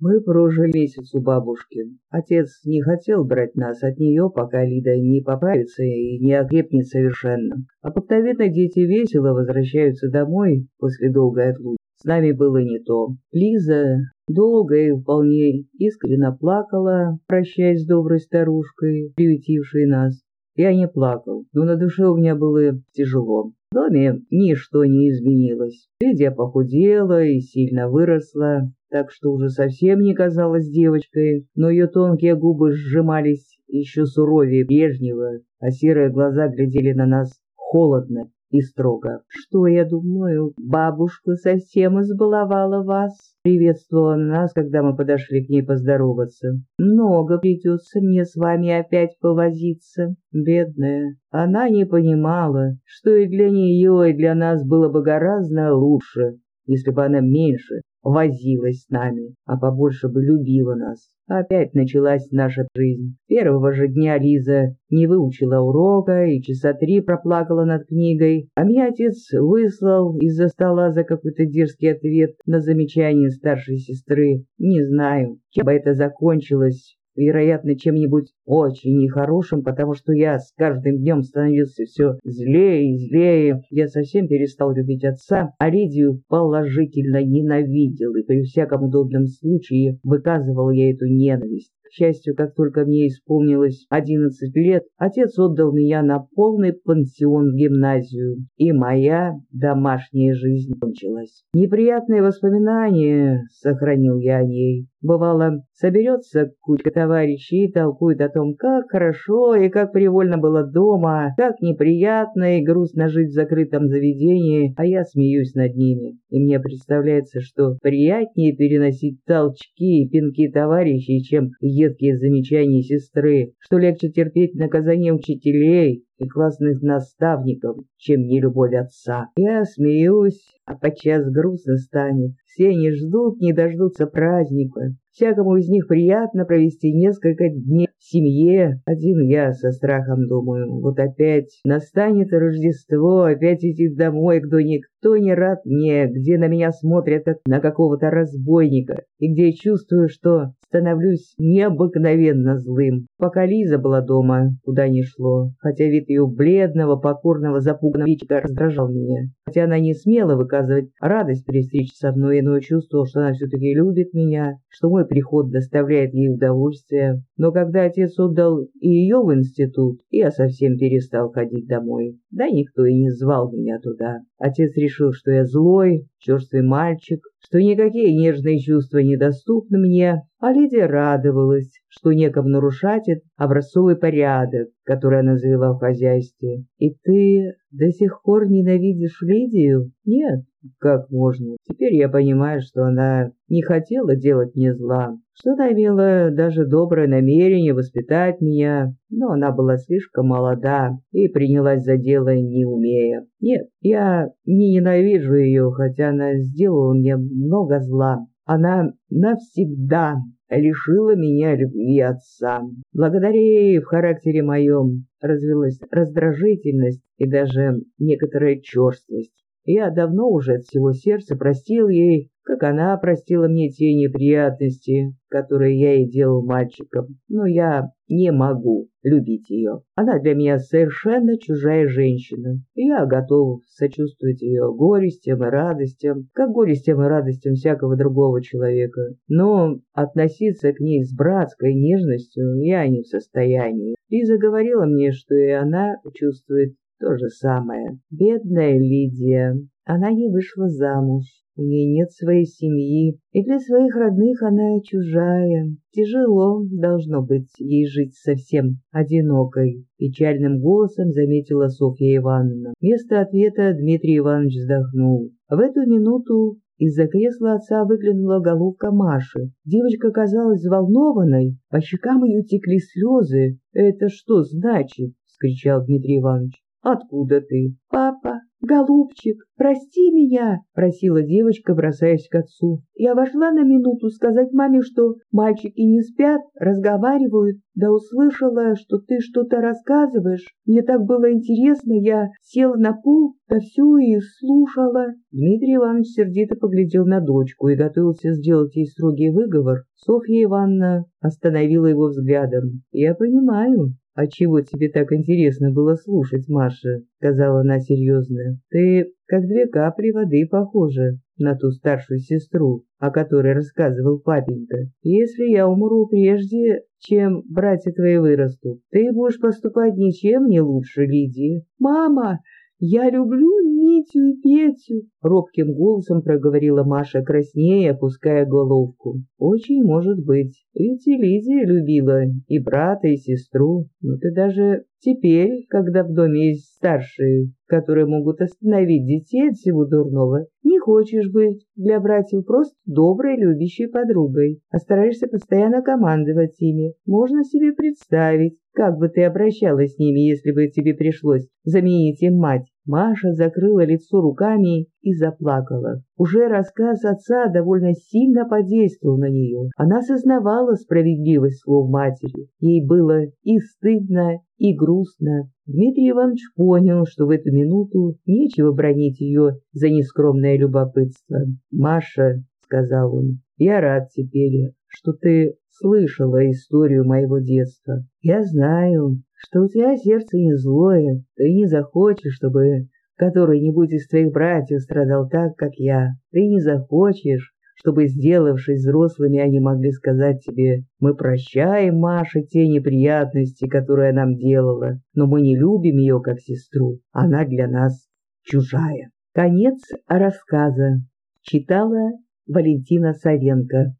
Мы прожили месяц у бабушки. Отец не хотел брать нас от нее, пока Лида не поправится и не окрепнет совершенно. Обыкновенно дети весело возвращаются домой после долгой отлуки. С нами было не то. Лиза долго и вполне искренно плакала, прощаясь с доброй старушкой, приютившей нас. Я не плакал, но на душе у меня было тяжело. В доме ничто не изменилось. Лидия похудела и сильно выросла, так что уже совсем не казалась девочкой, но ее тонкие губы сжимались еще суровее прежнего, а серые глаза глядели на нас холодно и строго. «Что я думаю? Бабушка совсем избаловала вас?» Приветствовала нас, когда мы подошли к ней поздороваться. «Много придется мне с вами опять повозиться, бедная». Она не понимала, что и для нее, и для нас было бы гораздо лучше, если бы она меньше возилась с нами, а побольше бы любила нас. Опять началась наша жизнь. Первого же дня Лиза не выучила урока и часа три проплакала над книгой, а меня отец выслал из-за стола за какой-то дерзкий ответ на замечание старшей сестры. Не знаю, чем бы это закончилось, вероятно, чем-нибудь очень нехорошим, потому что я с каждым днем становился все злее и злее. Я совсем перестал любить отца, а Лидию положительно ненавидел, и при всяком удобном случае выказывал я эту ненависть. К счастью, как только мне исполнилось одиннадцать лет, отец отдал меня на полный пансион в гимназию, и моя домашняя жизнь кончилась. Неприятные воспоминания сохранил я о ней. Бывало, соберется кучка товарищей и толкует о том, как хорошо и как привольно было дома, как неприятно и грустно жить в закрытом заведении, а я смеюсь над ними. И мне представляется, что приятнее переносить толчки и пинки товарищей, чем едкие замечания сестры, что легче терпеть наказание учителей и классных наставников, чем не любовь отца. Я смеюсь, а подчас грустно станет. Все не ждут, не дождутся праздника. Всякому из них приятно провести несколько дней в семье. Один я со страхом думаю, вот опять настанет Рождество, опять идти домой, где никто не рад мне, где на меня смотрят как на какого-то разбойника, и где я чувствую, что становлюсь необыкновенно злым. Пока Лиза была дома, куда ни шло, хотя вид ее бледного, покорного, запуганного личика раздражал меня. Хотя она не смела выказывать радость при встрече со мной, но чувствовал, что она все-таки любит меня, что мой приход доставляет ей удовольствие. Но когда отец отдал и ее в институт, я совсем перестал ходить домой. Да никто и не звал меня туда. Отец решил, что я злой, черствый мальчик, что никакие нежные чувства недоступны мне, а Лидия радовалась, что некому нарушать этот образцовый порядок, который она завела в хозяйстве. «И ты до сих пор ненавидишь Лидию?» «Нет, как можно? Теперь я понимаю, что она не хотела делать мне зла, что она имела даже доброе намерение воспитать меня, но она была слишком молода и принялась за дело не умея. Нет, я не ненавижу ее, хотя она сделала мне много зла. Она навсегда лишила меня любви отца. Благодаря ей в характере моем развилась раздражительность и даже некоторая черствость. Я давно уже от всего сердца простил ей, как она простила мне те неприятности, которые я ей делал мальчиком. Но я не могу любить ее. Она для меня совершенно чужая женщина. Я готов сочувствовать ее горестям и радостям, как горестям и радостям всякого другого человека. Но относиться к ней с братской нежностью я не в состоянии. Лиза говорила мне, что и она чувствует то же самое. Бедная Лидия. Она не вышла замуж. У нее нет своей семьи, и для своих родных она чужая. Тяжело должно быть ей жить совсем одинокой. Печальным голосом заметила Софья Ивановна. Вместо ответа Дмитрий Иванович вздохнул. В эту минуту из-за кресла отца выглянула головка Маши. Девочка казалась взволнованной, по щекам ее текли слезы. «Это что значит?» — скричал Дмитрий Иванович. Откуда ты? Папа, голубчик, прости меня, просила девочка, бросаясь к отцу. Я вошла на минуту сказать маме, что мальчики не спят, разговаривают, да услышала, что ты что-то рассказываешь. Мне так было интересно, я села на пол, да всю и слушала. Дмитрий Иванович сердито поглядел на дочку и готовился сделать ей строгий выговор. Софья Ивановна остановила его взглядом. «Я понимаю, «А чего тебе так интересно было слушать, Маша?» — сказала она серьезно. «Ты как две капли воды похожа на ту старшую сестру, о которой рассказывал папенька. Если я умру прежде, чем братья твои вырастут, ты будешь поступать ничем не лучше Лидии». «Мама, я люблю Митю и Петю, — робким голосом проговорила Маша, краснея, опуская головку. Очень может быть, ведь и Лидия любила и брата, и сестру. Но ты даже теперь, когда в доме есть старшие, которые могут остановить детей от всего дурного, не хочешь быть для братьев просто доброй, любящей подругой, а стараешься постоянно командовать ими. Можно себе представить, как бы ты обращалась с ними, если бы тебе пришлось заменить им мать. Маша закрыла лицо руками и заплакала. Уже рассказ отца довольно сильно подействовал на нее. Она сознавала справедливость слов матери. Ей было и стыдно, и грустно. Дмитрий Иванович понял, что в эту минуту нечего бронить ее за нескромное любопытство. «Маша», — сказал он, — «я рад теперь, что ты слышала историю моего детства. Я знаю, что у тебя сердце не злое, ты не захочешь, чтобы который-нибудь из твоих братьев страдал так, как я. Ты не захочешь, чтобы, сделавшись взрослыми, они могли сказать тебе, мы прощаем Маше те неприятности, которые она нам делала, но мы не любим ее как сестру, она для нас чужая. Конец рассказа читала Валентина Савенко.